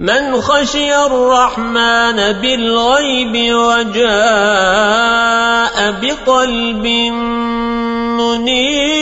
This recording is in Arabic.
من خشي الرحمن بالغيب وجاء بقلب منير